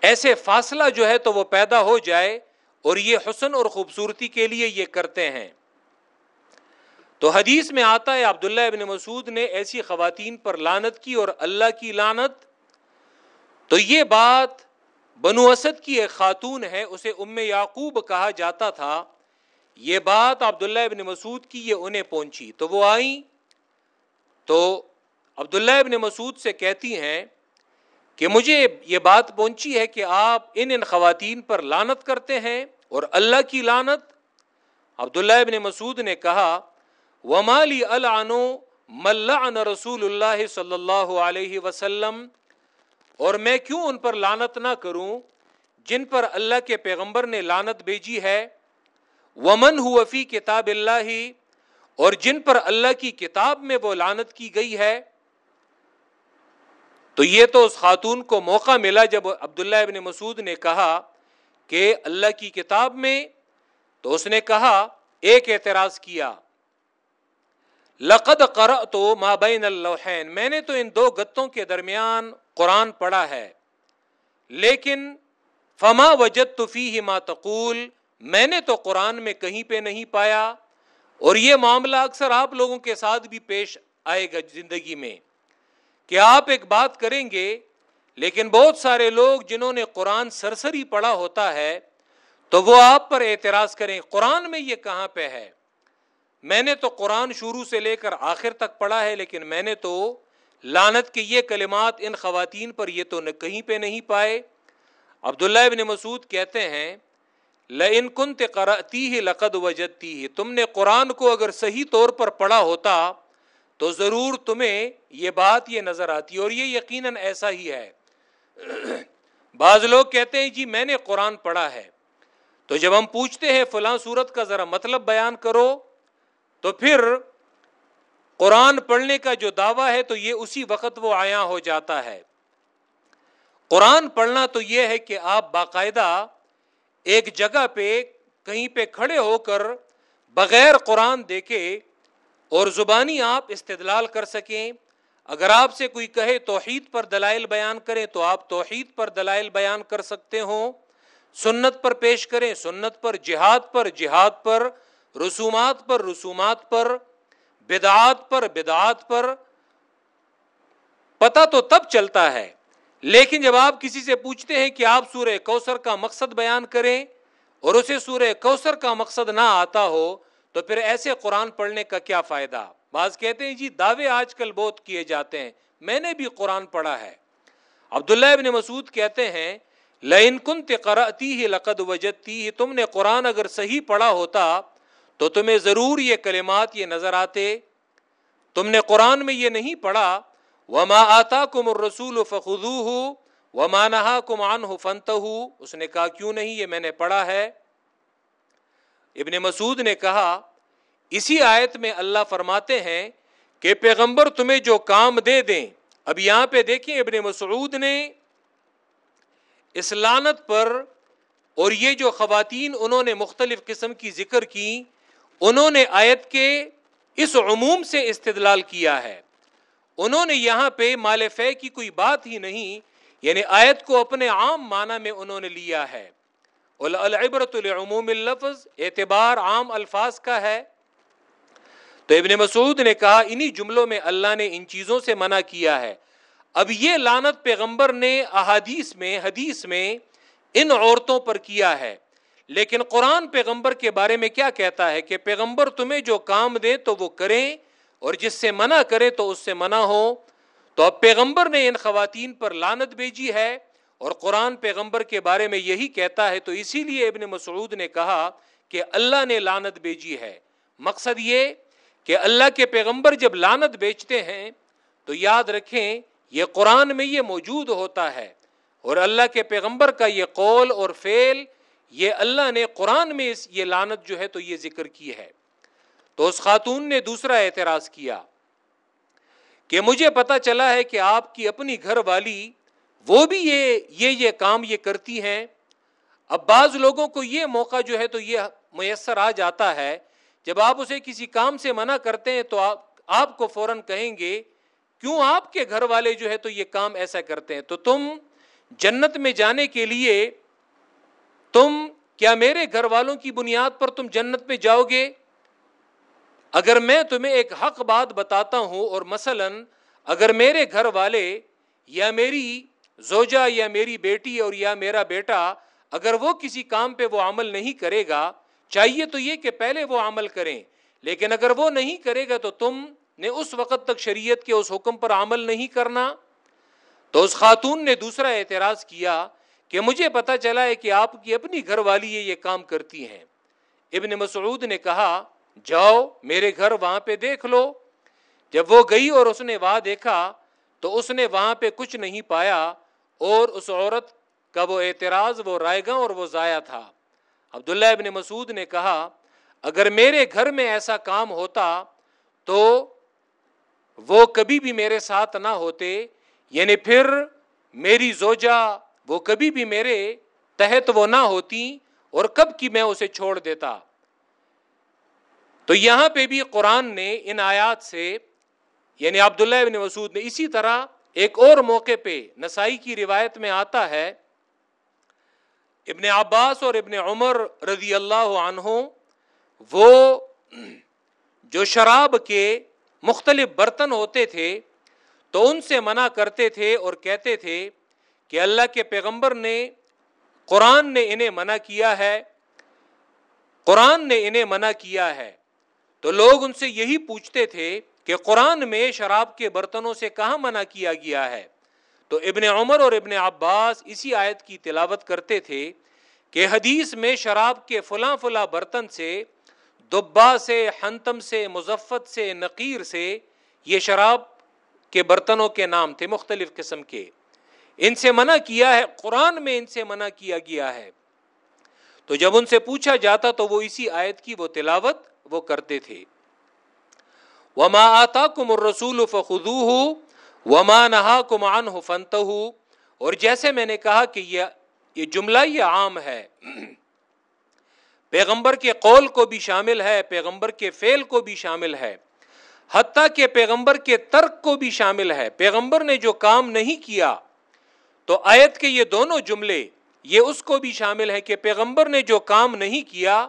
ایسے فاصلہ جو ہے تو وہ پیدا ہو جائے اور یہ حسن اور خوبصورتی کے لیے یہ کرتے ہیں۔ تو حدیث میں آتا ہے، عبداللہ ابن مسعود نے ایسی خواتین پر لانت کی اور اللہ کی لانت تو یہ بات بنو اسد کی ایک خاتون ہے، اسے ام یعقوب کہا جاتا تھا۔ یہ بات عبداللہ ابن مسعود کی یہ انہیں پہنچی۔ تو وہ آئیں۔ تو عبداللہ ابن مسعود سے کہتی ہیں کہ مجھے یہ بات پہنچی ہے کہ آپ ان ان خواتین پر لانت کرتے ہیں اور اللہ کی لانت عبداللہ ابن مسعود نے کہا ومالی العنو ملعن رسول اللہ صلی اللہ علیہ وسلم اور میں کیوں ان پر لانت نہ کروں جن پر اللہ کے پیغمبر نے لانت بھیجی ہے؟ ومن فی کتاب اللہ ہی اور جن پر اللہ کی کتاب میں وہ لانت کی گئی ہے؟ تو یہ تو اس خاتون کو موقع ملا جب عبداللہ ابن مسعود نے کہا کہ اللہ کی کتاب میں، تو اس نے کہا، ایک اعتراض کیا۔ لقد کر تو مابین اللوحین میں نے تو ان دو گتوں کے درمیان قرآن پڑھا ہے، لیکن فما وجد تو فی ما تقول، میں نے تو قرآن میں کہیں پہ نہیں پایا، اور یہ معاملہ اکثر آپ لوگوں کے ساتھ بھی پیش آئے گا زندگی میں کہ آپ ایک بات کریں گے، لیکن بہت سارے لوگ جنہوں نے قرآن سرسری پڑھا ہوتا ہے، تو وہ آپ پر اعتراض کریں، قرآن میں یہ کہاں پہ ہے؟ میں نے تو قرآن شروع سے لے کر آخر تک پڑھا ہے، لیکن میں نے تو لانت کے یہ کلمات ان خواتین پر یہ تو کہیں پہ نہیں پائے۔ عبداللہ ابن مسعود کہتے ہیں لن کن تراتی ہی لقد وجدتی ہی تم نے قرآن کو اگر صحیح طور پر پڑھا ہوتا تو ضرور تمہیں یہ بات یہ نظر آتی، اور یہ یقیناً ایسا ہی ہے۔ بعض لوگ کہتے ہیں جی میں نے قرآن پڑھا ہے۔ تو جب ہم پوچھتے ہیں فلاں صورت کا ذرا مطلب بیان کرو تو پھر قرآن پڑھنے کا جو دعویٰ ہے تو یہ اسی وقت وہ آیا ہو جاتا ہے۔ قرآن پڑھنا تو یہ ہے کہ آپ باقاعدہ ایک جگہ پہ کہیں پہ کھڑے ہو کر بغیر قرآن دیکھے اور زبانی آپ استدلال کر سکیں۔ اگر آپ سے کوئی کہے توحید پر دلائل بیان کریں تو آپ توحید پر دلائل بیان کر سکتے ہوں۔ سنت پر پیش کریں، سنت پر، جہاد پر جہاد پر رسومات پر رسومات پر، بدعات پر بدعات پر۔ پتہ تو تب چلتا ہے۔ لیکن جب آپ کسی سے پوچھتے ہیں کہ آپ سورہ کوثر کا مقصد بیان کریں اور اسے سورہ کوثر کا مقصد نہ آتا ہو، تو پھر ایسے قرآن پڑھنے کا کیا فائدہ؟ بعض کہتے ہیں جی دعوے آج کل بہت کیے جاتے ہیں۔ میں نے بھی قرآن پڑھا ہے۔ عبداللہ ابن مسعود کہتے ہیں لین کن تقراتی ہی لقد وجدتی ہی تم نے قرآن اگر صحیح پڑھا ہوتا تو تمہیں ضرور یہ کلمات یہ نظر آتے۔ تم نے قرآن میں یہ نہیں پڑھا، وما آتا کم رسول فخو ہو وما نہا کمان ہو فنت ہو اس نے کہا، کیوں نہیں؟ یہ میں نے پڑھا ہے۔ ابن مسعود نے کہا، اسی آیت میں اللہ فرماتے ہیں کہ پیغمبر تمہیں جو کام دے دیں۔ اب یہاں پہ دیکھیں، ابن مسعود نے اسلانت پر اور یہ جو خواتین انہوں نے مختلف قسم کی ذکر کی انہوں نے آیت کے اس عموم سے استدلال کیا ہے۔ انہوں نے یہاں پہ مال فے کی کوئی بات ہی نہیں یعنی آیت کو اپنے عام معنی میں انہوں نے لیا ہے۔ العبرت العموم اللفظ، اعتبار عام الفاظ کا ہے۔ تو ابن مسعود نے کہا، انہی جملوں میں اللہ نے ان چیزوں سے منع کیا ہے۔ اب یہ لانت پیغمبر نے احادیث میں، حدیث میں ان عورتوں پر کیا ہے۔ لیکن قرآن پیغمبر کے بارے میں کیا کہتا ہے کہ پیغمبر تمہیں جو کام دے تو وہ کریں اور جس سے منع کرے تو اس سے منع ہو تو اب پیغمبر نے ان خواتین پر لانت بھیجی ہے اور قرآن پیغمبر کے بارے میں یہی کہتا ہے۔ تو اسی لیے ابن مسعود نے کہا کہ اللہ نے لانت بھیجی ہے۔ مقصد یہ کہ اللہ کے پیغمبر جب لانت بیچتے ہیں تو یاد رکھیں یہ قرآن میں یہ موجود ہوتا ہے اور اللہ کے پیغمبر کا یہ قول اور فعل یہ اللہ نے قرآن میں اس یہ لانت جو ہے تو یہ ذکر کی ہے۔ تو اس خاتون نے دوسرا اعتراض کیا کہ مجھے پتا چلا ہے کہ آپ کی اپنی گھر والی وہ بھی یہ یہ یہ کام یہ کرتی ہیں۔ اب بعض لوگوں کو یہ موقع جو ہے تو یہ میسر آ جاتا ہے۔ جب آپ اسے کسی کام سے منع کرتے ہیں تو آپ آپ کو فوراً کہیں گے، کیوں آپ کے گھر والے جو ہے تو یہ کام ایسا کرتے ہیں؟ تو تم جنت میں جانے کے لیے تم کیا میرے گھر والوں کی بنیاد پر تم جنت میں جاؤ گے؟ اگر میں تمہیں ایک حق بات بتاتا ہوں اور مثلا اگر میرے گھر والے یا میری زوجا یا میری بیٹی اور یا میرا بیٹا اگر وہ کسی کام پہ وہ عمل نہیں کرے گا، چاہیے تو یہ کہ پہلے وہ عمل کریں۔ لیکن اگر وہ نہیں کرے گا تو تم نے اس وقت تک شریعت کے اس حکم پر عمل نہیں کرنا۔ تو اس خاتون نے دوسرا اعتراض کیا کہ مجھے پتا چلا ہے کہ آپ کی اپنی گھر والی یہ کام کرتی ہیں۔ ابن مسعود نے کہا، جاؤ میرے گھر وہاں پہ دیکھ لو۔ جب وہ گئی اور اس نے وہاں دیکھا، تو اس نے وہاں پہ کچھ نہیں پایا اور اس عورت کا وہ اعتراض، وہ رائے گا اور وہ ضائع تھا۔ عبداللہ ابن مسعود نے کہا، اگر میرے گھر میں ایسا کام ہوتا تو وہ کبھی بھی میرے ساتھ نہ ہوتے یعنی پھر میری زوجہ وہ کبھی بھی میرے تحت وہ نہ ہوتی اور کب کی میں اسے چھوڑ دیتا۔ تو یہاں پہ بھی قرآن نے ان آیات سے یعنی عبداللہ ابن مسعود نے اسی طرح ایک اور موقع پہ نسائی کی روایت میں آتا ہے، ابن عباس اور ابن عمر رضی اللہ عنہ وہ جو شراب کے مختلف برتن ہوتے تھے تو ان سے منع کرتے تھے اور کہتے تھے کہ اللہ کے پیغمبر نے قرآن نے انہیں منع کیا ہے، قرآن نے انہیں منع کیا ہے۔ تو لوگ ان سے یہی پوچھتے تھے کہ قرآن میں شراب کے برتنوں سے کہاں منع کیا گیا ہے۔ تو ابن عمر اور ابن عباس اسی آیت کی تلاوت کرتے تھے کہ حدیث میں شراب کے فلاں فلاں برتن سے، دبا سے، حنتم سے مزفت سے، نقیر سے یہ شراب کے برتنوں کے نام تھے مختلف قسم کے۔ ان سے منع کیا ہے، قرآن میں ان سے منع کیا گیا ہے۔ تو جب ان سے پوچھا جاتا تو وہ اسی آیت کی وہ تلاوت وہ کرتے تھے۔ وما آتا کم رسول فخو ہو وما نہا کمان ہو فنت اور جیسے میں نے کہا کہ یہ یہ جملہ یہ عام ہے۔ پیغمبر کے قول کو بھی شامل ہے، پیغمبر کے فیل کو بھی شامل ہے۔ حتیٰ کہ پیغمبر کے ترک کو بھی شامل ہے۔ پیغمبر نے جو کام نہیں کیا تو آیت کے یہ دونوں جملے، یہ اس کو بھی شامل ہے کہ پیغمبر نے جو کام نہیں کیا،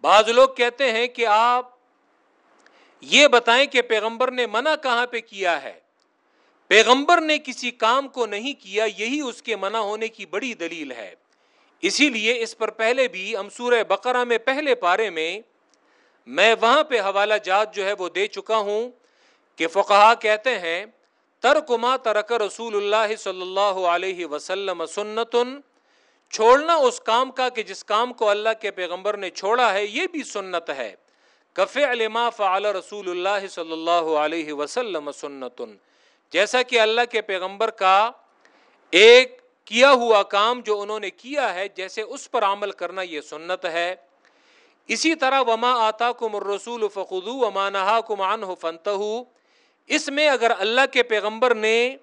بعض لوگ کہتے ہیں کہ آپ یہ بتائیں کہ پیغمبر نے منع کہاں پہ کیا ہے؟ پیغمبر نے کسی کام کو نہیں کیا، یہی اس کے منع ہونے کی بڑی دلیل ہے۔ اسی لیے اس پر پہلے بھی امسور بقرہ میں پہلے پارے میں میں وہاں پہ حوالہ جات جو ہے وہ دے چکا ہوں کہ فقہا کہتے ہیں ترکما ترک رسول اللہ صلی اللہ علیہ وسلم سنتن، چھوڑنا اس کام کا کہ جس کام کو اللہ کے پیغمبر نے چھوڑا ہے، یہ بھی سنت ہے۔ کف علما فعل رسول اللہ صلی اللہ علیہ وسلم سنتن۔ جیسا کہ اللہ کے پیغمبر کا ایک کیا ہوا کام جو انہوں نے کیا ہے، جیسے اس پر عمل کرنا یہ سنت ہے۔ اسی طرح وما آتا کم رسول فخو وما نہا کمان ہو فنت اس میں اگر اللہ کے پیغمبر نے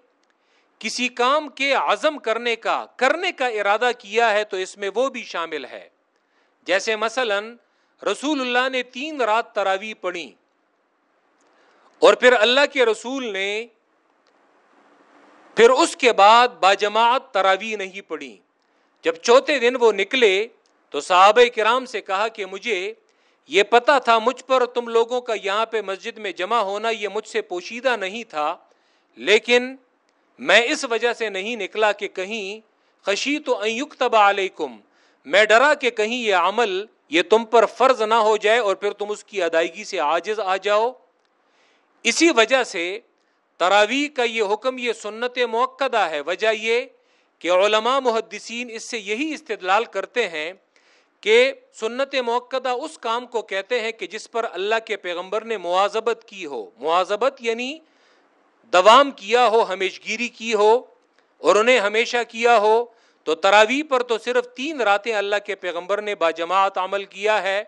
کسی کام کے عزم کرنے کا کرنے کا ارادہ کیا ہے تو اس میں وہ بھی شامل ہے۔ جیسے مثلا رسول اللہ نے تین رات تراوی پڑھی اور پھر اللہ کے رسول نے پھر اس کے بعد باجماعت تراوی نہیں پڑی جب چوتھے دن وہ نکلے تو صحابہ کرام سے کہا کہ مجھے یہ پتا تھا مجھ پر تم لوگوں کا یہاں پہ مسجد میں جمع ہونا یہ مجھ سے پوشیدہ نہیں تھا، لیکن میں اس وجہ سے نہیں نکلا کہ کہیں خشی تو تبا علیکم، میں ڈرا کہ کہیں یہ عمل یہ تم پر فرض نہ ہو جائے اور پھر تم اس کی ادائیگی سے آجز آ جاؤ۔ اسی وجہ سے تراوی کا یہ حکم، یہ سنت موقع ہے۔ وجہ یہ کہ علماء، محدثین اس سے یہی استدلال کرتے ہیں کہ سنت موقع اس کام کو کہتے ہیں کہ جس پر اللہ کے پیغمبر نے معذبت کی ہو۔ معذبت یعنی دوام کیا ہو ہمیش گیری کی ہو اور انہیں ہمیشہ کیا ہو۔ تو تراوی پر تو صرف تین راتیں اللہ کے پیغمبر نے باجماعت عمل کیا ہے۔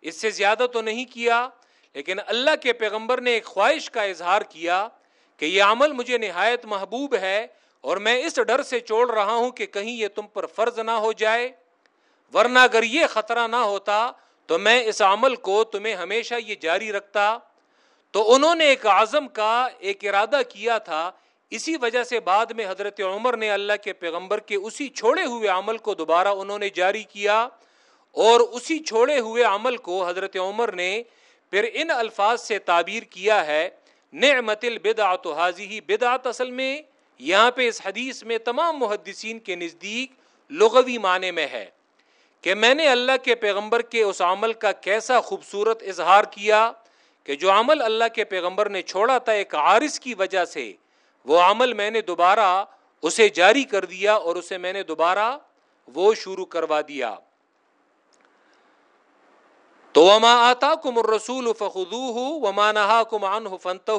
اس سے زیادہ تو نہیں کیا، لیکن اللہ کے پیغمبر نے ایک خواہش کا اظہار کیا کہ یہ عمل مجھے نہایت محبوب ہے اور میں اس ڈر سے چوڑ رہا ہوں کہ کہیں یہ تم پر فرض نہ ہو جائے۔ ورنہ اگر یہ خطرہ نہ ہوتا تو میں اس عمل کو تمہیں ہمیشہ یہ جاری رکھتا۔ تو انہوں نے ایک اعظم کا ایک ارادہ کیا تھا۔ اسی وجہ سے بعد میں حضرت عمر نے اللہ کے پیغمبر کے اسی چھوڑے ہوئے عمل کو دوبارہ انہوں نے جاری کیا اور اسی چھوڑے ہوئے عمل کو حضرت عمر نے پھر ان الفاظ سے تعبیر کیا ہے۔ نعمت البدعت حاضی بدعت اصل میں یہاں پہ اس حدیث میں تمام محدثین کے نزدیک لغوی معنی میں ہے۔ کہ میں نے اللہ کے پیغمبر کے اس عمل کا کیسا خوبصورت اظہار کیا کہ جو عمل اللہ کے پیغمبر نے چھوڑا تھا ایک عارض کی وجہ سے، وہ عمل میں نے دوبارہ اسے جاری کر دیا اور اسے میں نے دوبارہ وہ شروع کروا دیا۔ تو وما آتا کم رسول فخو وما نہا کم ان فنت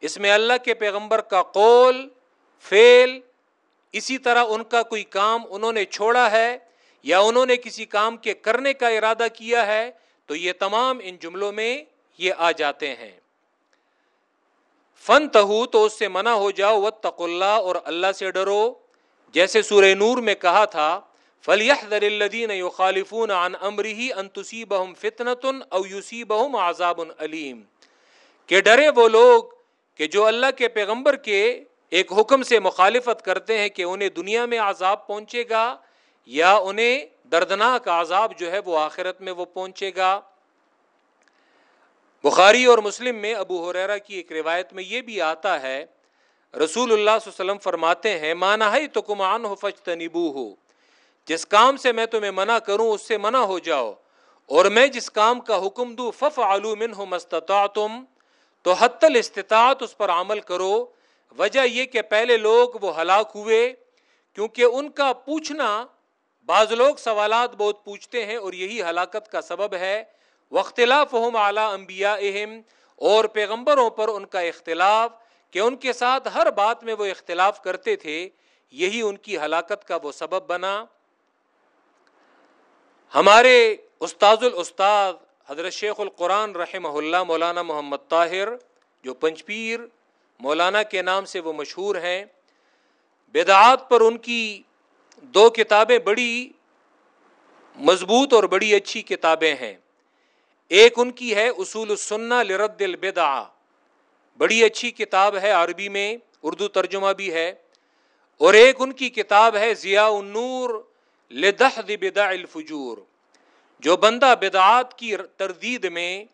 اس میں اللہ کے پیغمبر کا قول فیل اسی طرح ان کا کوئی کام انہوں نے چھوڑا ہے۔ یا انہوں نے کسی کام کے کرنے کا ارادہ کیا ہے، تو یہ تمام ان جملوں میں یہ آ جاتے ہیں۔ فن تہو تو اس سے منع ہو جاؤ و اللہ اور اللہ سے ڈرو۔ جیسے سورہ نور میں کہا تھا فلیحذر الذین یخالفون عن امرہ ان تصیبہم فتنة او یصیبہم عذاب علیم کہ ڈرے وہ لوگ کہ جو اللہ کے پیغمبر کے ایک حکم سے مخالفت کرتے ہیں کہ انہیں دنیا میں عذاب پہنچے گا یا انہیں دردناک عذاب جو ہے وہ آخرت میں وہ پہنچے گا۔ بخاری اور مسلم میں ابو حریرہ کی ایک روایت میں یہ بھی آتا ہے، رسول اللہ صلی اللہ علیہ وسلم فرماتے ہیں مانا ہے تو کمان ہو فج تنبو ہو جس کام سے میں تمہیں منع کروں اس سے منع ہو جاؤ، اور میں جس کام کا حکم دوں فف علومن ہو مستطاع تم تو حت الاستطاعت اس پر عمل کرو۔ وجہ یہ کہ پہلے لوگ وہ ہلاک ہوئے، کیونکہ ان کا پوچھنا بعض لوگ سوالات بہت پوچھتے ہیں اور یہی ہلاکت کا سبب ہے۔ وختلاف ہم اعلیٰ امبیا اہم اور پیغمبروں پر ان کا اختلاف، کہ ان کے ساتھ ہر بات میں وہ اختلاف کرتے تھے، یہی ان کی ہلاکت کا وہ سبب بنا۔ ہمارے استاذ الاستاد حضرت شیخ القرآن رحمہ اللہ مولانا محمد طاہر، جو پنچپیر، مولانا کے نام سے وہ مشہور ہیں، بدعات پر ان کی دو کتابیں بڑی مضبوط اور بڑی اچھی کتابیں ہیں۔ ایک ان کی ہے اصول السنہ لرد البدع بڑی اچھی کتاب ہے عربی میں، اردو ترجمہ بھی ہے۔ اور ایک ان کی کتاب ہے ضیاء النور لدحد بدع الفجور۔ جو بندہ بدعات کی تردید میں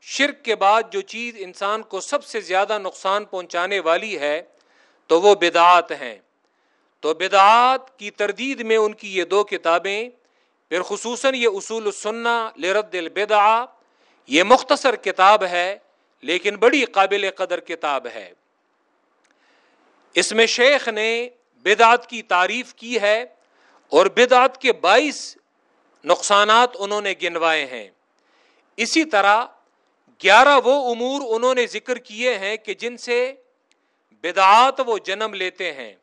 شرک کے بعد جو چیز انسان کو سب سے زیادہ نقصان پہنچانے والی ہے، تو وہ بدعات ہیں۔ تو بدعات کی تردید میں ان کی یہ دو کتابیں، پھر خصوصاً یہ اصول السنہ لرد البدع یہ مختصر کتاب ہے، لیکن بڑی قابل قدر کتاب ہے۔ اس میں شیخ نے بدعت کی تعریف کی ہے اور بدعت کے بائیس نقصانات انہوں نے گنوائے ہیں۔ اسی طرح گیارہ وہ امور انہوں نے ذکر کیے ہیں کہ جن سے بدعات وہ جنم لیتے ہیں۔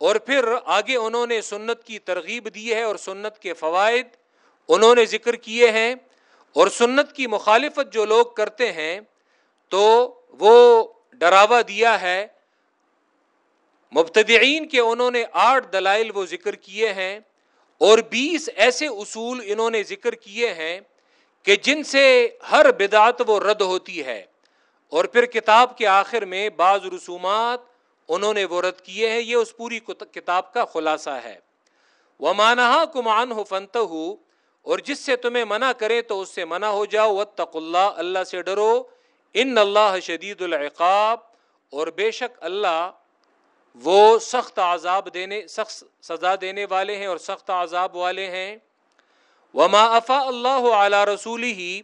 اور پھر آگے انہوں نے سنت کی ترغیب دی ہے اور سنت کے فوائد انہوں نے ذکر کیے ہیں اور سنت کی مخالفت جو لوگ کرتے ہیں تو وہ ڈراوا دیا ہے۔ مبتدعین کے انہوں نے آٹھ دلائل وہ ذکر کیے ہیں اور بیس ایسے اصول انہوں نے ذکر کیے ہیں کہ جن سے ہر بدعت وہ رد ہوتی ہے۔ اور پھر کتاب کے آخر میں بعض رسومات انہوں نے وہ رد کیے ہیں، یہ اس پوری کتاب کا خلاصہ ہے۔ وہ مانا کمان ہو فنت ہو اور جس سے تمہیں منع کرے تو اس سے منع ہو جاؤ۔ و اللہ اللہ سے ڈرو۔ ان اللہ شدید العقاب، اور بے شک اللہ وہ سخت عذاب دینے، سخت سزا دینے والے ہیں اور سخت عذاب والے ہیں۔ وما افا اللہ اعلیٰ رسول ہی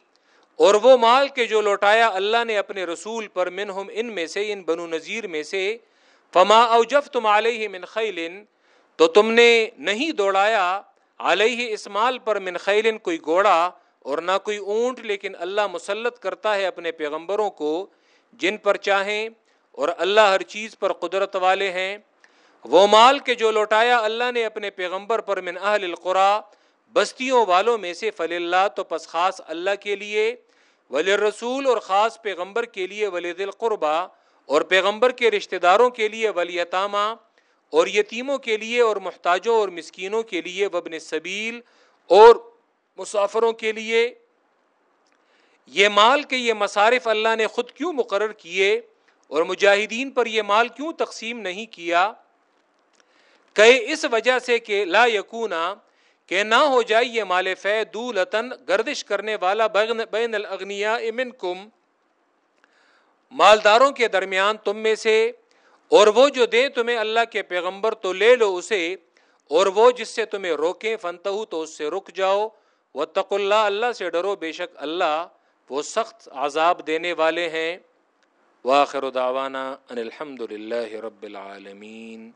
اور وہ مال کے جو لوٹایا اللہ نے اپنے رسول پر، منہم ان میں سے، ان بنو نذیر میں سے فما اوجف تم علیہ من خیل تو تم نے نہیں دوڑایا علیہ اس مال پر من خیل کوئی گوڑا اور نہ کوئی اونٹ، لیکن اللہ مسلط کرتا ہے اپنے پیغمبروں کو، جن پر چاہیں اور اللہ ہر چیز پر قدرت والے ہیں۔ وہ مال کے جو لوٹایا، اللہ نے اپنے پیغمبر پر من اہل القرا بستیوں والوں میں سے فل اللہ تو پس خاص اللہ کے لیے ولی رسول اور خاص پیغمبر کے لیے ولی دل قربا اور پیغمبر کے رشتہ داروں کے لیے ولیطامہ اور یتیموں کے لیے اور محتاجوں اور مسکینوں کے لیے وبن صبیل اور مسافروں کے لیے۔ یہ مال کے یہ مصارف اللہ نے خود کیوں مقرر کیے؟ اور مجاہدین پر یہ مال کیوں تقسیم نہیں کیا؟ کہ اس وجہ سے کہ لا یقونا کہ نہ ہو جائے یہ مال فی دولتن گردش کرنے والا بین الاغنیاء منکم۔ مالداروں کے درمیان تم میں سے، اور وہ جو دیں تمہیں اللہ کے پیغمبر تو لے لو اسے، اور وہ جس سے تمہیں روکیں فنتہو تو اس سے رک جاؤ۔ وتق اللہ اللہ سے ڈرو، بے شک اللہ وہ سخت عذاب دینے والے ہیں۔ واخر دعوانا ان الحمد للہ رب العالمین۔